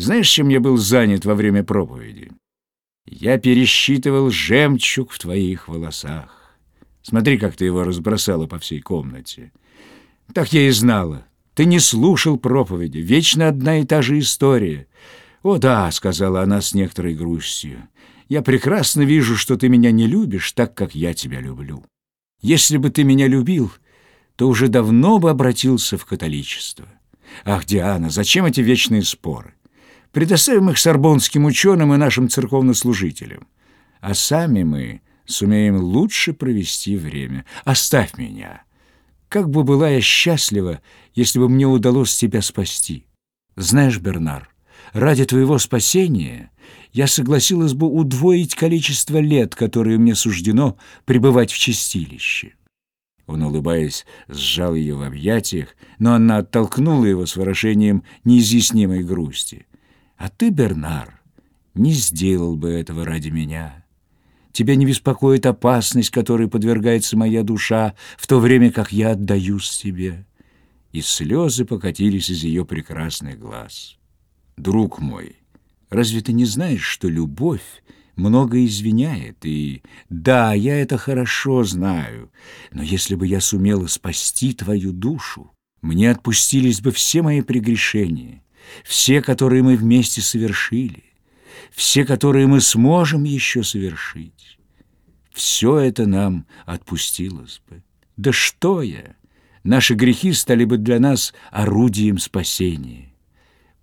Знаешь, чем я был занят во время проповеди? Я пересчитывал жемчуг в твоих волосах. Смотри, как ты его разбросала по всей комнате. Так я и знала. Ты не слушал проповеди. Вечно одна и та же история. «О да», — сказала она с некоторой грустью, — «я прекрасно вижу, что ты меня не любишь так, как я тебя люблю. Если бы ты меня любил, то уже давно бы обратился в католичество. Ах, Диана, зачем эти вечные споры? Предоставим их сорбонским ученым и нашим церковнослужителям. А сами мы сумеем лучше провести время. Оставь меня. Как бы была я счастлива, если бы мне удалось тебя спасти. Знаешь, Бернар, ради твоего спасения я согласилась бы удвоить количество лет, которые мне суждено пребывать в чистилище». Он, улыбаясь, сжал ее в объятиях, но она оттолкнула его с выражением неизъяснимой грусти. «А ты, Бернар, не сделал бы этого ради меня. Тебя не беспокоит опасность, которой подвергается моя душа, в то время как я отдаюсь тебе». И слезы покатились из ее прекрасных глаз. «Друг мой, разве ты не знаешь, что любовь много извиняет, и да, я это хорошо знаю, но если бы я сумела спасти твою душу, мне отпустились бы все мои прегрешения, все, которые мы вместе совершили, все, которые мы сможем еще совершить. Все это нам отпустилось бы. Да что я! Наши грехи стали бы для нас орудием спасения.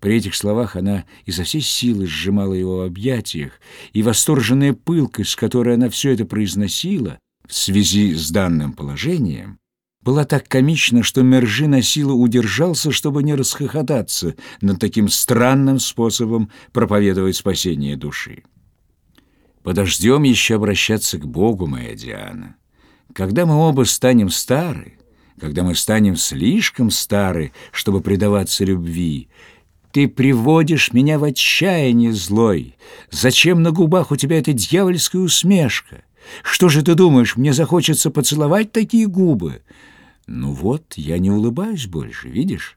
При этих словах она изо всей силы сжимала его в объятиях, и восторженная пылкость, с которой она все это произносила, в связи с данным положением, была так комична, что Мержи на силу удержался, чтобы не расхохотаться над таким странным способом проповедовать спасение души. Подождем еще обращаться к Богу, моя Диана. Когда мы оба станем стары, когда мы станем слишком стары, чтобы предаваться любви, ты приводишь меня в отчаяние злой. Зачем на губах у тебя эта дьявольская усмешка? Что же ты думаешь, мне захочется поцеловать такие губы? Ну вот, я не улыбаюсь больше, видишь?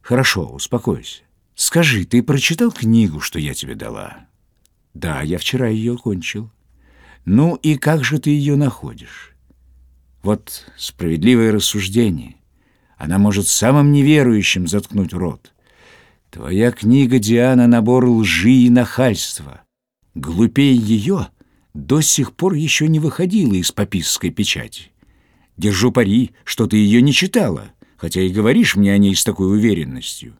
Хорошо, успокойся. Скажи, ты прочитал книгу, что я тебе дала? Да, я вчера ее кончил. Ну и как же ты ее находишь? Вот справедливое рассуждение. Она может самым неверующим заткнуть рот. Твоя книга, Диана, набор лжи и нахальства. Глупее ее до сих пор еще не выходила из папистской печати. Держу пари, что ты ее не читала, хотя и говоришь мне о ней с такой уверенностью.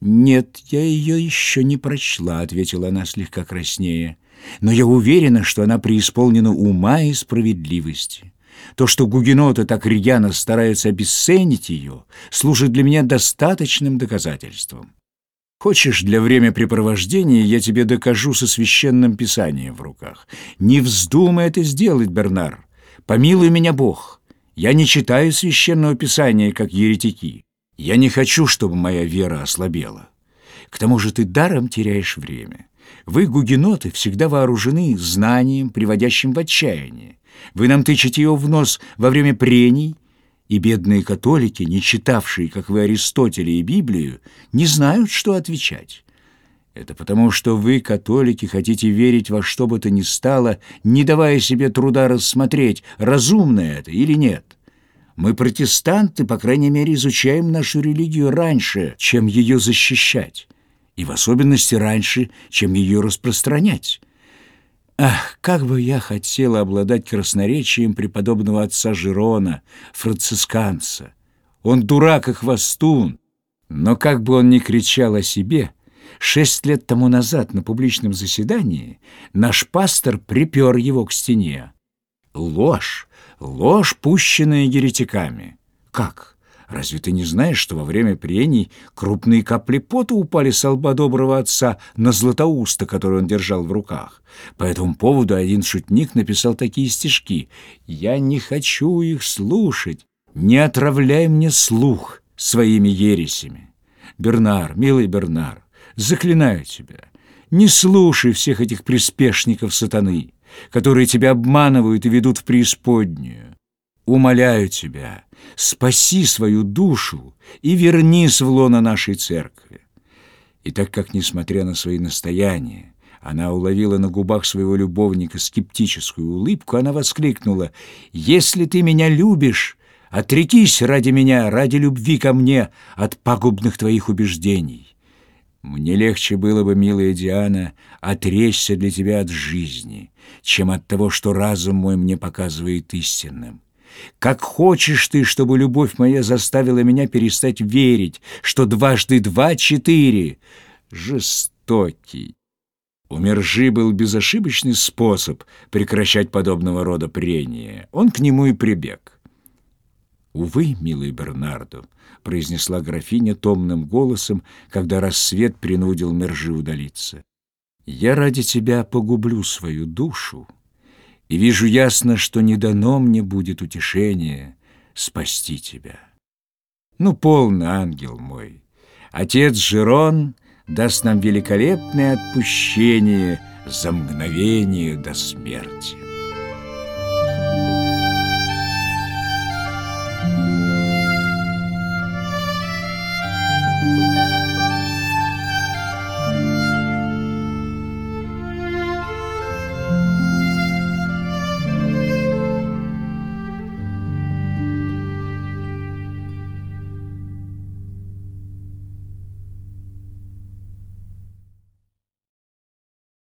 «Нет, я ее еще не прочла», — ответила она слегка краснее. «Но я уверена, что она преисполнена ума и справедливости. То, что гугеноты так рьяно стараются обесценить ее, служит для меня достаточным доказательством. Хочешь, для времяпрепровождения я тебе докажу со священным писанием в руках. Не вздумай это сделать, Бернар. Помилуй меня Бог. Я не читаю священного писания, как еретики. Я не хочу, чтобы моя вера ослабела. К тому же ты даром теряешь время. Вы, гугеноты, всегда вооружены знанием, приводящим в отчаяние. Вы нам тычете его в нос во время прений — и бедные католики, не читавшие, как вы, Аристотеля и Библию, не знают, что отвечать. Это потому, что вы, католики, хотите верить во что бы то ни стало, не давая себе труда рассмотреть, разумно это или нет. Мы, протестанты, по крайней мере, изучаем нашу религию раньше, чем ее защищать, и в особенности раньше, чем ее распространять. Ах, как бы я хотела обладать красноречием преподобного отца Жирона, францисканца. Он дурак и хвостун. Но как бы он ни кричал о себе, шесть лет тому назад на публичном заседании наш пастор припер его к стене. Ложь, ложь, пущенная еретиками. Как? Разве ты не знаешь, что во время прений крупные капли пота упали с лба доброго отца на златоуста, который он держал в руках? По этому поводу один шутник написал такие стишки. «Я не хочу их слушать. Не отравляй мне слух своими ересями. Бернар, милый Бернар, заклинаю тебя, не слушай всех этих приспешников сатаны, которые тебя обманывают и ведут в преисподнюю. Умоляю тебя, спаси свою душу и вернись в лоно нашей церкви. И так как, несмотря на свои настояния, она уловила на губах своего любовника скептическую улыбку, она воскликнула, «Если ты меня любишь, отрекись ради меня, ради любви ко мне от пагубных твоих убеждений». Мне легче было бы, милая Диана, отречься для тебя от жизни, чем от того, что разум мой мне показывает истинным. Как хочешь ты, чтобы любовь моя заставила меня перестать верить, что дважды два — четыре. Жестокий. У Мержи был безошибочный способ прекращать подобного рода прения. Он к нему и прибег. «Увы, милый Бернардо», — произнесла графиня томным голосом, когда рассвет принудил Мержи удалиться. «Я ради тебя погублю свою душу, и вижу ясно, что не дано мне будет утешение спасти тебя. Ну, полный ангел мой, отец Жерон даст нам великолепное отпущение за мгновение до смерти».